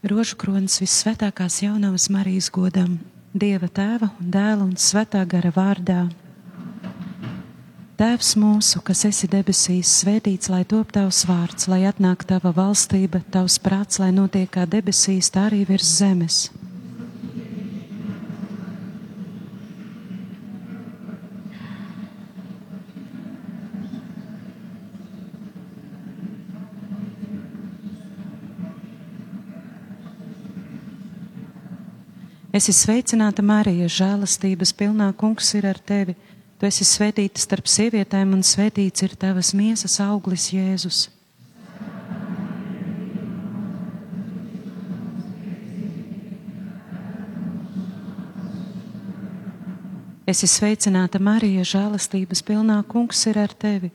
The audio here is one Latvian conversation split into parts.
Rožu kronis visvētākās jaunavas Marijas godam, Dieva tēva un dēla un svētā gara vārdā. Tēvs mūsu, kas esi debesīs, svētīts, lai top tavs vārds, lai atnāk tava valstība, tavs prāts, lai notiek kā debesīs, tā arī virs zemes. Esi sveicināta, Marija, žēlastības pilnā kungs ir ar tevi. Tu esi svētīta starp sievietēm, un svētīts ir tavas miesas auglis, Jēzus. Esi sveicināta, Marija, žēlastības pilnā kungs ir ar tevi.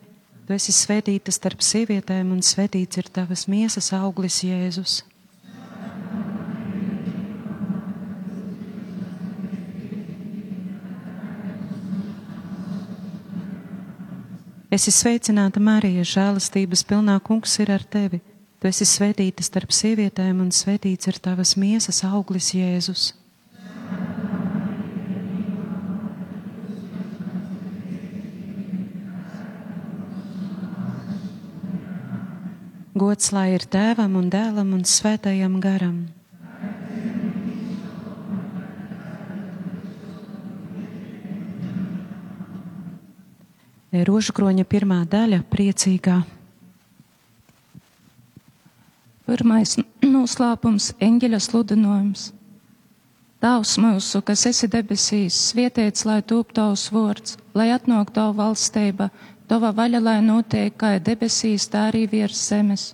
Tu esi svētīta starp sievietēm, un svētīts ir tavas miesas auglis, Jēzus. Esi sveicināta, Marija, žēlastības pilnā kungs ir ar tevi. Tu esi svētīta starp sievietēm, un svētīts ir tavas miesas auglis, Jēzus. Gods lai ir tēvam un dēlam un svētajam garam. Rožkroņa pirmā daļa - priecīgā. Pirmais noslēpums - eņģeļa sludinājums. Tavs mūsu, kas esi debesīs, svietiets, lai tūp tavs vārds, lai atnāk tavu valstība, tava vaļa, lai notiek kā debesīs, tā arī virs zemes.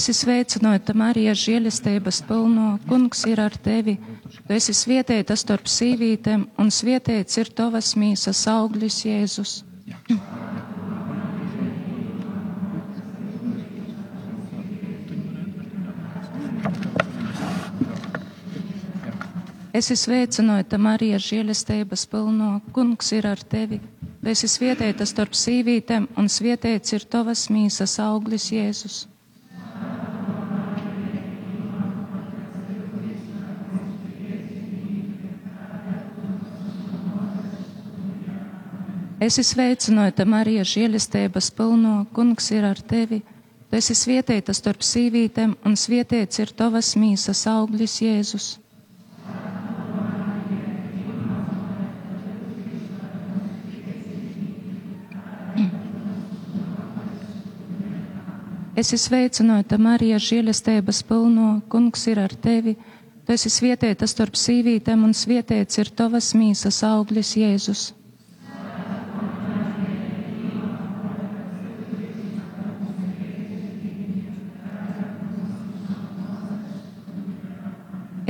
Es esmu sveicināta Marija žēlestības pilno, kungs ir ar tevi. Tu esi svietēta starp sīvītēm, un svietēts ir tavas mīsas auglis Jēzus. Es esmu sveicināta Marija žēlestības pilno, kungs ir ar tevi. Tu esi svietēta starp sīvītēm, un svietēts ir tavas mīsas auglis Jēzus. Es esmu sveicināta Marija žēlestības pilno, kungs ir ar tevi. Tu esi svietēta starp sīvītēm, un svietēts ir tavas mīsas auglis Jēzus. Es esmu sveicināta Marija žēlestības pilno, kungs ir ar tevi. Tu esi svietēta starp sīvītēm, un svietēts ir tavas mīsas auglis Jēzus.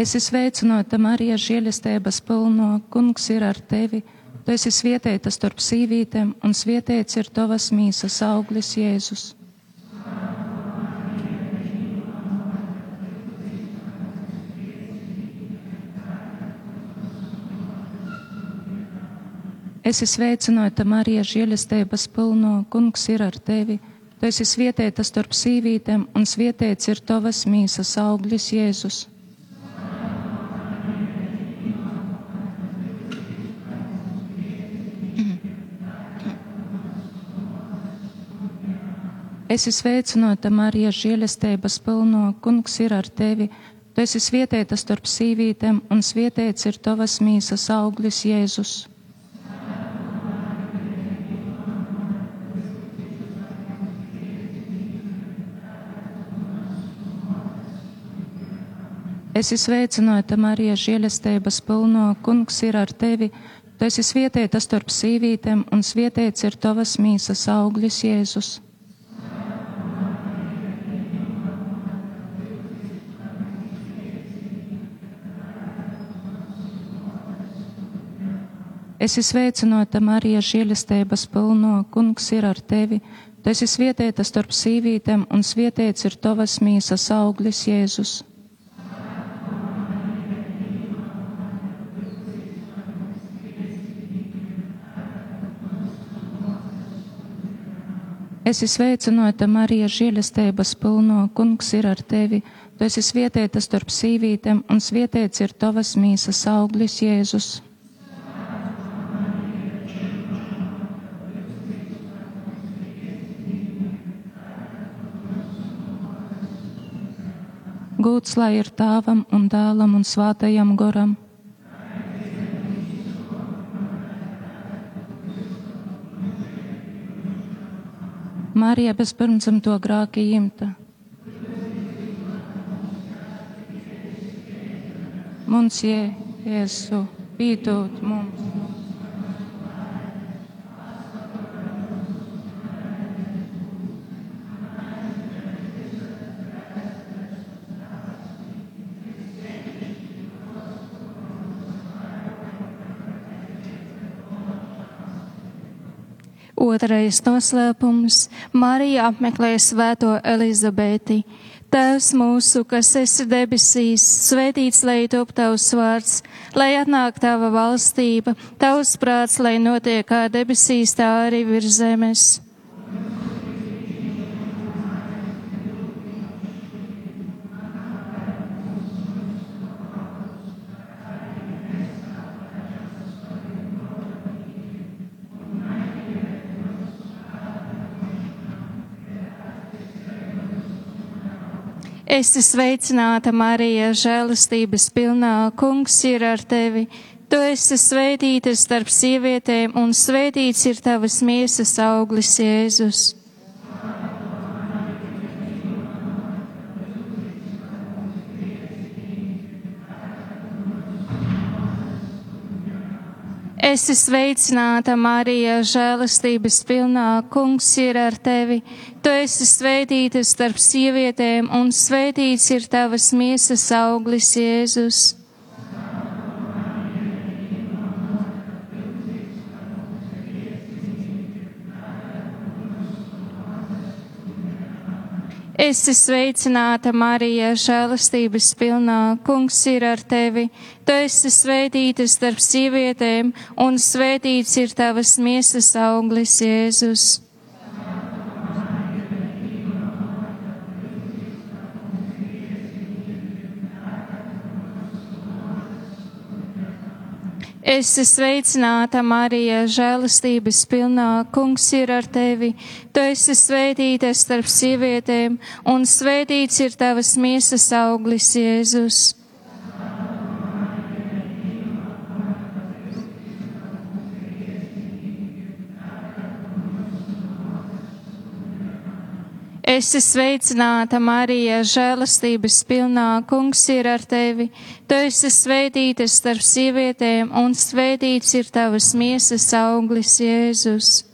Es esmu sveicināta Marija žēlestības pilno, kungs ir ar tevi. Tu esi svietēta starp sīvītēm, un svietēts ir tavas mīsas auglis Jēzus. Es esmu sveicināta Marija žēlestības pilno, kungs ir ar tevi. Tu esi svietēta starp sīvītēm, un svietēts ir tavas mīsas auglis Jēzus. Es esmu sveicināta Marija žēlestības pilno, kungs ir ar tevi. Tu esi svietēta starp sīvītēm, un svietēts ir tavas mīsas auglis Jēzus. Es esmu sveicināta Marija žēlestības pilno, kungs ir ar tevi. Tu esi svietēta starp sīvītēm, un svietēts ir tavas mīsas auglis Jēzus. Es esmu sveicināta Marija žēlestības pilno, kungs ir ar tevi. Tu esi svietieta starp sīvītēm, un svietiets ir tavas mīsas auglis Jēzus. Es izsveicinota Marija žēlestības pilno, kungs ir ar tevi. Tu esi svietieta starp sīvītēm, un svietiets ir tavas mīsas auglis Jēzus. Gūts lai ir tāvam un dēlam un svātajam goram. Marija bez pirmdzimto grāki imta. Mums Jēzu, pīdūt mums. Otrais noslēpums - Marija apmeklē svēto Elizabeti. Tēvs mūsu, kas esi debesīs, svētīts lai top tavs vārds, lai atnāk tava valstība, tavs prāts, lai notiek kā debesīs, tā arī virs zemes. Esi sveicināta, Marija, žēlastības pilnā, kungs ir ar tevi. Tu esi sveitīta starp sievietēm, un sveitīts ir tavas miesas auglis, Jēzus. Esi sveicināta, Marija, žēlastības pilnā, kungs ir ar tevi. Tu esi sveitīta starp sievietēm, un sveitīts ir tavas miesas auglis, Jēzus. Esi sveicināta, Marija, žēlastības pilnā, kungs ir ar tevi. Tu esi sveitīta starp sievietēm, un sveitīts ir tavas miesas auglis, Jēzus. Esi sveicināta, Marija, žēlastības pilnā, kungs ir ar tevi. Tu esi sveitīta starp sievietēm, un sveitīts ir tavas miesas auglis, Jēzus. Esi sveicināta, Marija, žēlastības pilnā, kungs ir ar tevi. Tu esi sveitīta starp sievietēm, un sveitīts ir tavas miesas auglis, Jēzus.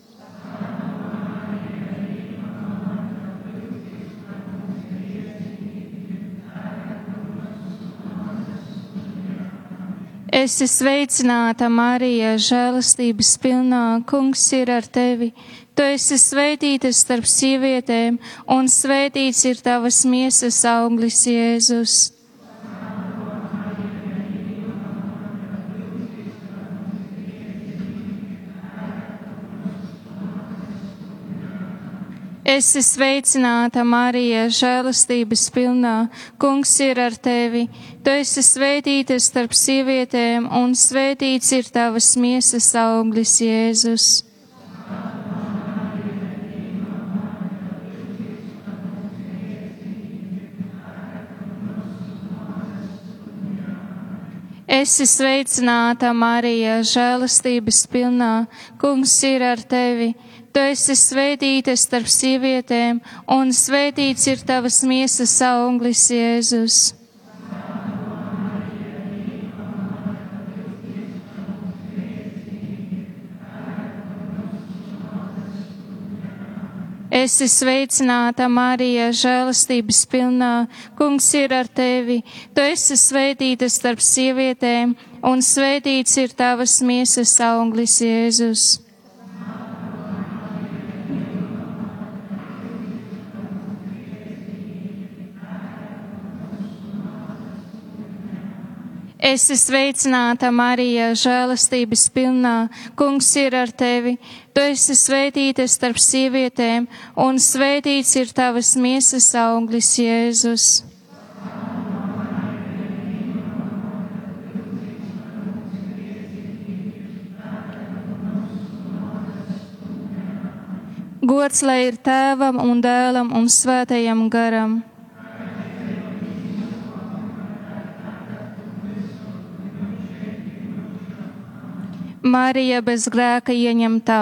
Esi sveicināta, Marija, žēlastības pilnā, kungs ir ar tevi. Tu esi sveitīta starp sievietēm, un sveitīts ir tavas miesas auglis, Jēzus. Esi sveicināta, Marija, žēlastības pilnā, kungs ir ar tevi. Tu esi sveitīta starp sievietēm, un sveitīts ir tavas miesas auglis, Jēzus. Esi sveicināta, Marija, žēlastības pilnā, kungs ir ar tevi. Tu esi svētīta starp sievietēm, un svētīts ir tavas miesas auglis, Jēzus. Esi sveicināta, Marija, žēlastības pilnā, kungs ir ar tevi. Tu esi svētīta starp sievietēm, un svētīts ir tavas miesas auglis, Jēzus. Esi sveicināta, Marija, žēlastības pilnā, kungs ir ar tevi. Tu esi svētīta starp sievietēm, un svētīts ir tavas miesas auglis, Jēzus. Gods lai ir tēvam un dēlam un svētajam garam. Marija bez grēka ieņemtā.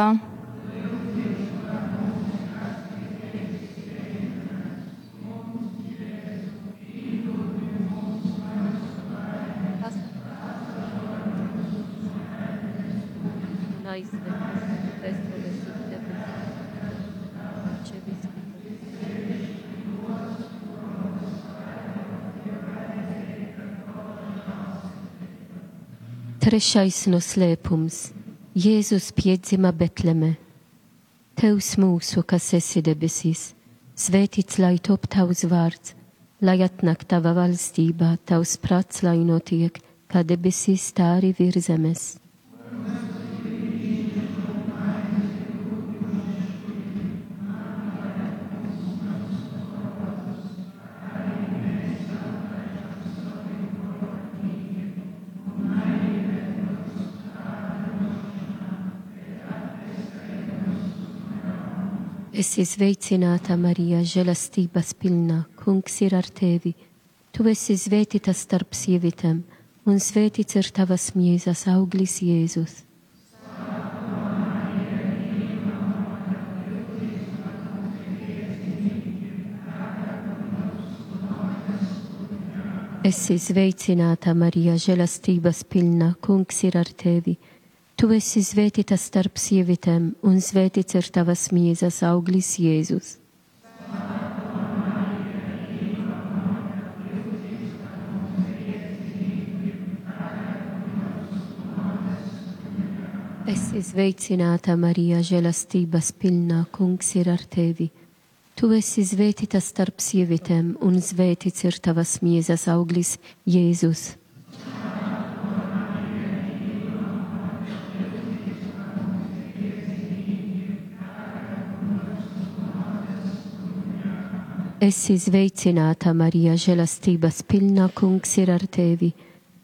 Trešais noslēpums - Jēzus piedzima Betleme. Tevs mūsu, kas esi debesīs, svētīts lai top tavs vārds, lai atnāk tava valstībā, tavs prāts lai notiek, kā debesīs tā arī virs zemes. Esi sveicināta, Marija, žēlastības pilna, kungs ir ar tevi. Tu esi svētīta starp sievietēm, un svētīts ir tavas miesas auglis Jēzus. Esi sveicināta, Marija, žēlastības pilna, kungs ir ar tevi. Tu esi svētīta starp sievietēm, un svētīts ir tavas miesas auglis Jēzus. Esi sveicināta, Marija, žēlastības pilnā, kungs ir ar tevi. Tu esi svētīta starp sievietēm, un svētīts ir tavas miesas auglis Jēzus. Esi sveicināta, Marija, žēlastības pilna kungs ir ar tevi.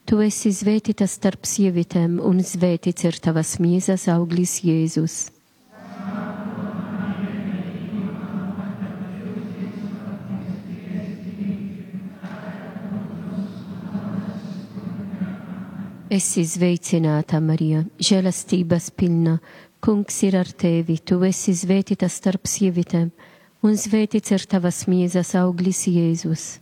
Tu esi svētīta starp sievietēm, un svētīts ir tavas miesas auglis Jēzus. Esi sveicināta, Marija, žēlastības pilna, kungs ir ar tevi. Tu esi svētīta starp sievietēm un svētīts ir tavas miesas auglis Jēzus.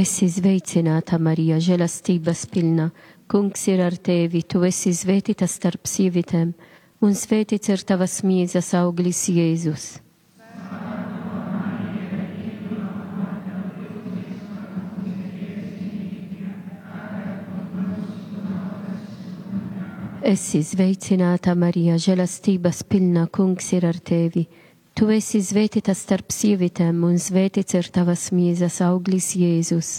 Esi sveicināta, Marija, žēlastības pilna. Kungs ir ar tevi, tu esi svētīta starp sievietēm, un svētīts ir tavas miesas auglis Jēzus. Esi sveicināta, Marija, žēlastības pilna, kungs ir ar tevi. Tu esi svētīta starp sievietēm, un svētīts ir tavas miesas auglis Jēzus.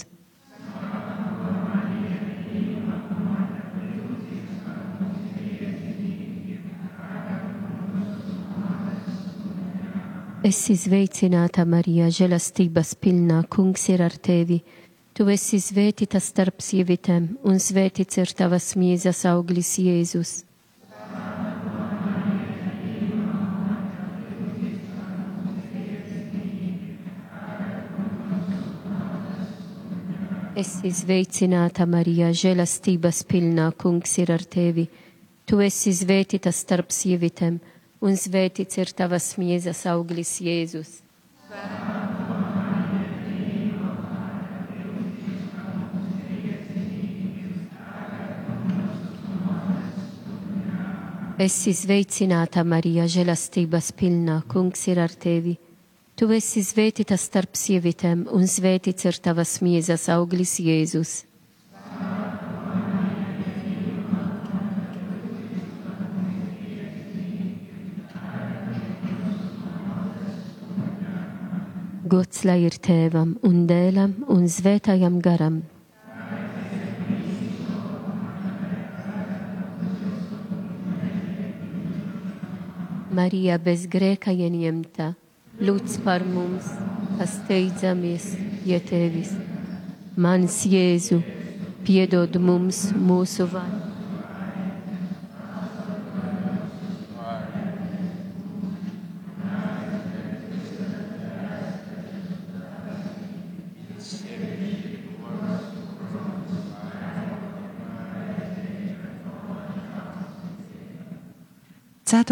Esi sveicināta, Marija, žēlastības pilna, kungs ir ar tevi. Tu esi svētīta starp sievietēm, un svētīts ir tavas miesas auglis Jēzus. Esi sveicināta, Marija, žēlastības pilnā, kungs ir ar tevi. Tu esi svētīta starp sievietēm, un svētīts ir tavas miesas auglis Jēzus. esi sveicināta, Marija, žēlastības pilna, kungs ir ar tevi. Tu esi svētīta starp sievietēm, un svētīts ir tavas miezas auglis Jēzus. Gods lai ir tēvam un dēlam un svētajam garam, Marija bez grēka ieņemta, lūdz par mums, kas steidzamies pie tevis. Mans Jēzu, piedod mums mūsu vainu.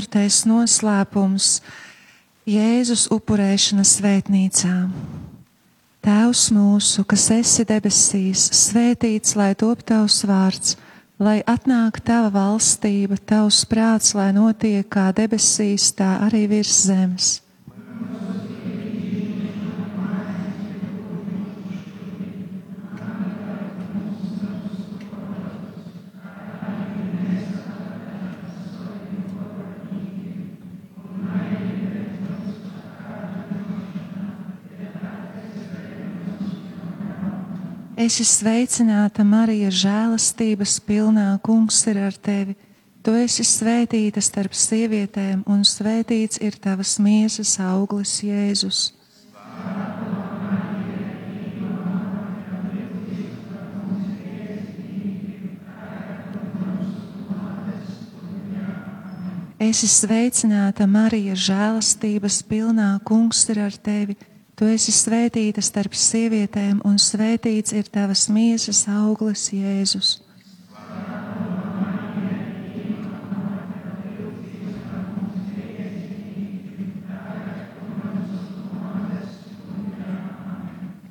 Ceturtais noslēpums - Jēzus upurēšana svētnīcā. Tēvs mūsu, kas esi debesīs, svētīts lai top tavs vārds, lai atnāk tava valstība, tavs prāts, lai notiek kā debesīs, tā arī virs zemes. Esi sveicināta, Marija, žēlastības pilnā, kungs ir ar tevi. Tu esi svētīta starp sievietēm, un svētīts ir tavas miesas auglis, Jēzus. Esi sveicināta, Marija, žēlastības pilnā, kungs ir ar tevi. Tu esi svētīta starp sievietēm, un svētīts ir tavas miesas auglis, Jēzus.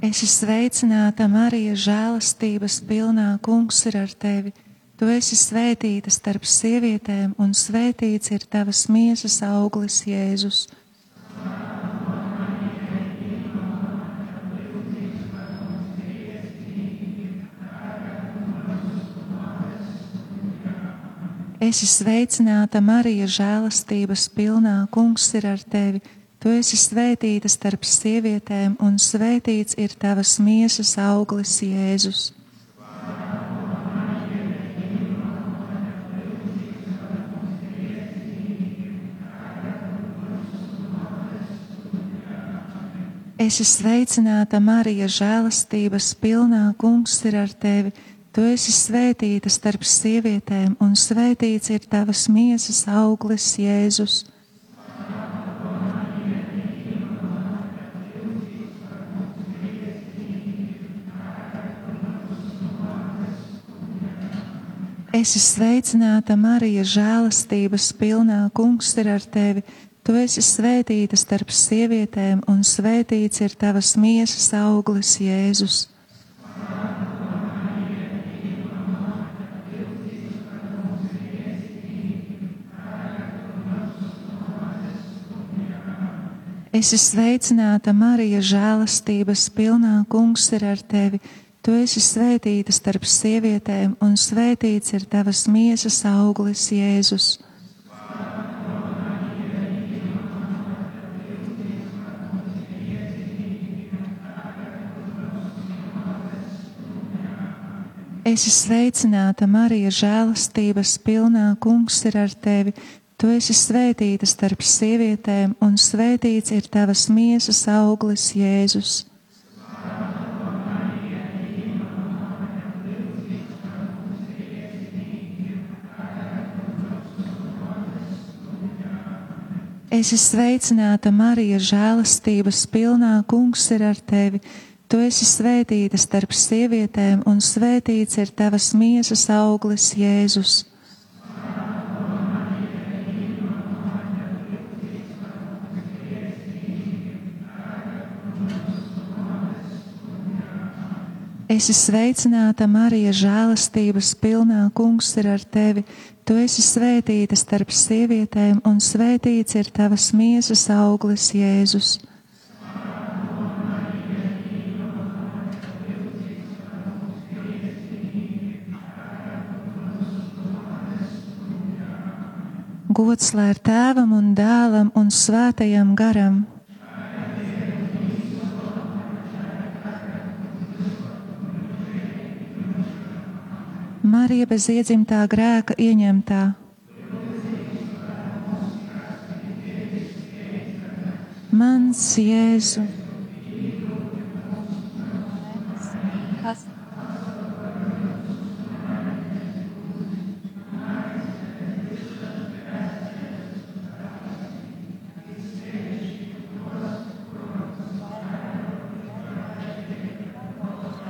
Esi sveicināta, Marija, žēlastības pilnā, kungs ir ar tevi. Tu esi svētīta starp sievietēm, un svētīts ir tavas miesas auglis, Jēzus. Esi sveicināta, Marija, žēlastības pilnā, kungs ir ar tevi. Tu esi svētīta starp sievietēm, un svētīts ir tavas miesas auglis, Jēzus. Esi sveicināta, Marija, žēlastības pilnā, kungs ir ar tevi. Tu esi svētīta starp sievietēm, un svētīts ir tavas miesas auglis, Jēzus. Esi sveicināta, Marija, žēlastības pilnā, kungs ir ar tevi. Tu esi svētīta starp sievietēm, un svētīts ir tavas miesas auglis, Jēzus. Esi sveicināta, Marija, žēlastības pilnā, kungs ir ar tevi. Tu esi svētīta starp sievietēm, un svētīts ir tavas miesas auglis, Jēzus. Esi sveicināta, Marija, žēlastības pilnā, kungs ir ar tevi. Tu esi svētīta starp sievietēm, un svētīts ir tavas miesas auglis, Jēzus. Esi sveicināta, Marija, žēlastības pilnā, kungs ir ar tevi. Tu esi svētīta starp sievietēm, un svētīts ir tavas miesas auglis, Jēzus. Esi sveicināta, Marija, žēlastības pilnā, kungs ir ar tevi. Tu esi svētīta starp sievietēm, un svētīts ir tavas miesas auglis, Jēzus. Gods lai ir tēvam un dēlam un svētajam garam. Marija bez iedzimtā grēka ieņemtā. Mans Jēzu. Kas?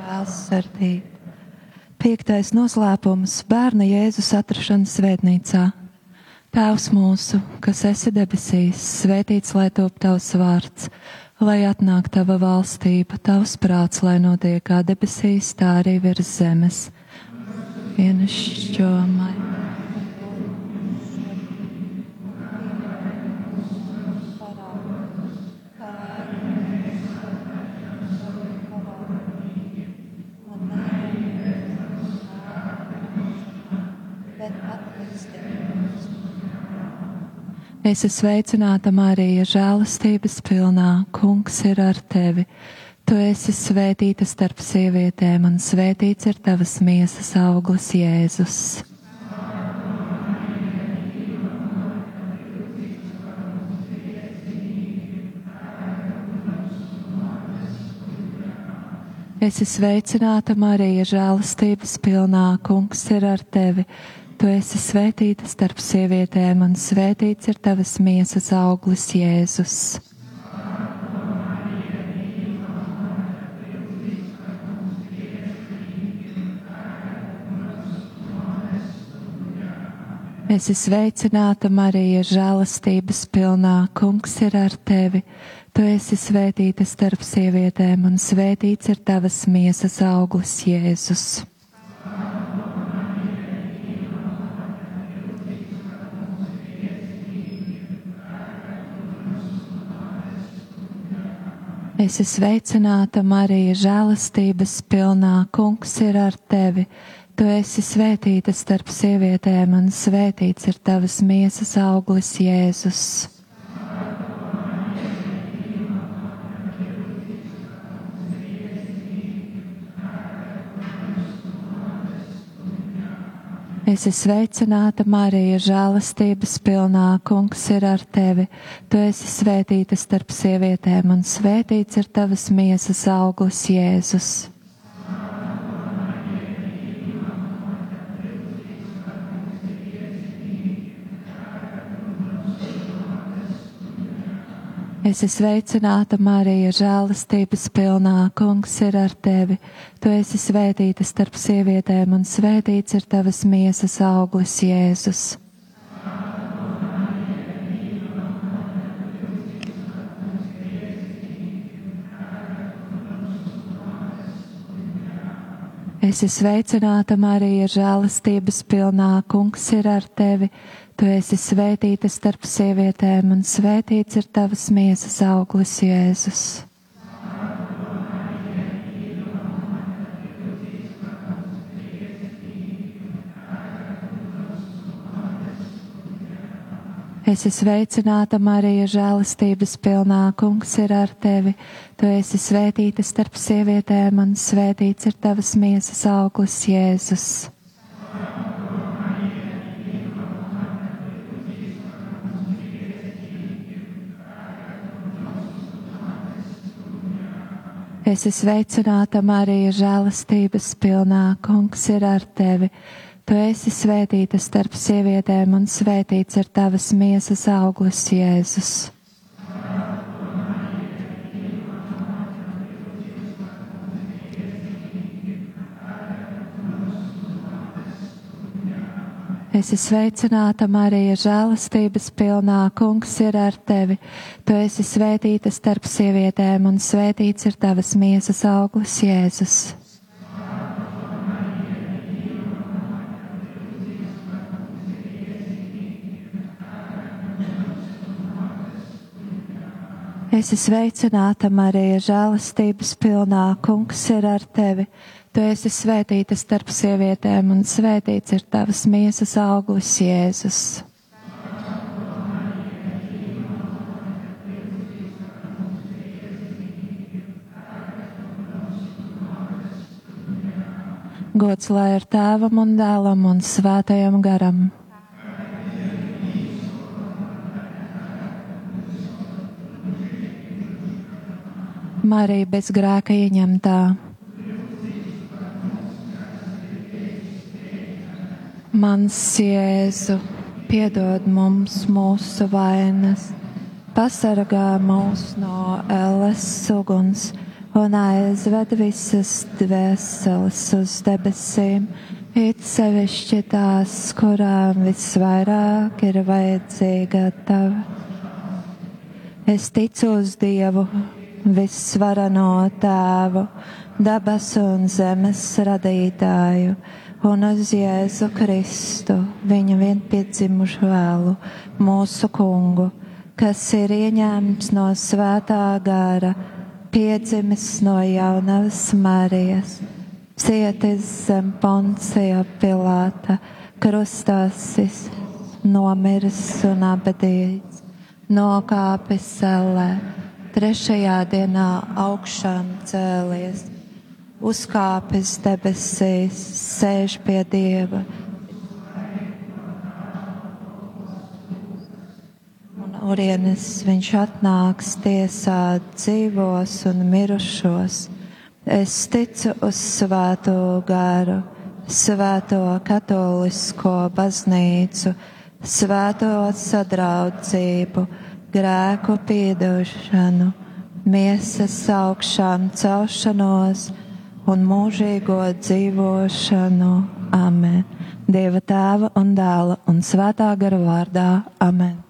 Žēlsirdība. Piektais noslēpums - bērna Jēzus atrašana svētnīcā. Tēvs mūsu, kas esi debesīs, svētīts lai top tavs vārds, lai atnāk tava valstība, tavs prāts, lai notiek kā debesīs, tā arī virs zemes. Vienšķo Es esmu sveicināta, Marija, žēlastības pilnā. Kungs ir ar tevi. Tu esi svētīta starp sievietēm, un svētīts ir tavas miesas auglis, Jēzus. Es esmu sveicināta, Marija, žēlastības pilnā. Kungs ir ar tevi. Tu esi svētīta starp sievietēm, un svētīts ir tavas miesas auglis, Jēzus. Es esmu sveicināta, Marija, žēlastības pilnā. Kungs ir ar tevi. Tu esi svētīta starp sievietēm, un svētīts ir tavas miesas auglis, Jēzus. Es esmu sveicināta, Marija, žēlastības pilnā. Kungs ir ar tevi. Tu esi svētīta starp sievietēm, un svētīts ir tavas miesas auglis, Jēzus. Es esmu sveicināta, Marija, žēlastības pilnā. Kungs ir ar tevi. Tu esi svētīta starp sievietēm, un svētīts ir tavas miesas auglis, Jēzus. Es esmu sveicināta, Marija, žēlastības pilnā. Kungs ir ar tevi. Tu esi svētīta starp sievietēm, un svētīts ir tavas miesas auglis, Jēzus. Es esmu sveicināta, Marija, žēlastības pilnā. Kungs ir ar tevi. Tu esi svētīta starp sievietēm, un svētīts ir tavas miesas auglis, Jēzus. Es esmu sveicināta, Marija, žēlastības pilnā. Kungs ir ar tevi. Tu esi svētīta starp sievietēm, un svētīts ir tavas miesas auglis, Jēzus. Es esmu sveicināta, Marija, žēlastības pilnā. Kungs ir ar tevi. Tu esi svētīta starp sievietēm, un svētīts ir tavas miesas auglis, Jēzus. Es esmu sveicināta, Marija, žēlastības pilnā. Kungs ir ar tevi. Tu esi svētīta starp sievietēm, un svētīts ir tavas miesas auglis, Jēzus. Es esmu sveicināta, Marija, žēlastības pilnā. Kungs ir ar tevi. Tu esi svētīta starp sievietēm, un svētīts ir tavas miesas auglis, Jēzus. Gods lai ir tēvam un dēlam un svētajam garam. Marija bez grēka ieņemtā. Mans Jēzu, piedod mums mūsu vainas, pasargā mūs no elles suguns un aizved visas dvēseles uz debesīm, it sevišķi tās, kurām visvairāk ir vajadzīga tava. Es ticu uz Dievu, visvarano tēvu, dabas un zemes radītāju, un uz Jēzu Kristu, viņa vienpiedzimušu vēlu, mūsu kungu, kas ir ieņēmts no svētā gara, piedzimis no jaunavas Marijas, cietis zem Poncija Pilāta, krustāsis, nomiris un abadījis, nokāpis sellē trešajā dienā augšām cēlies, uzkāpis debesīs, sēž pie Dieva. Un urienes viņš atnāks tiesāt dzīvos un mirušos. Es ticu uz svēto garu, svēto katolisko baznīcu, svēto sadraudzību grēku piedošanu, miesas augšām celšanos un mūžīgo dzīvošanu. Amen. Dieva tēva un dēla un svētā gara vārdā. Amen.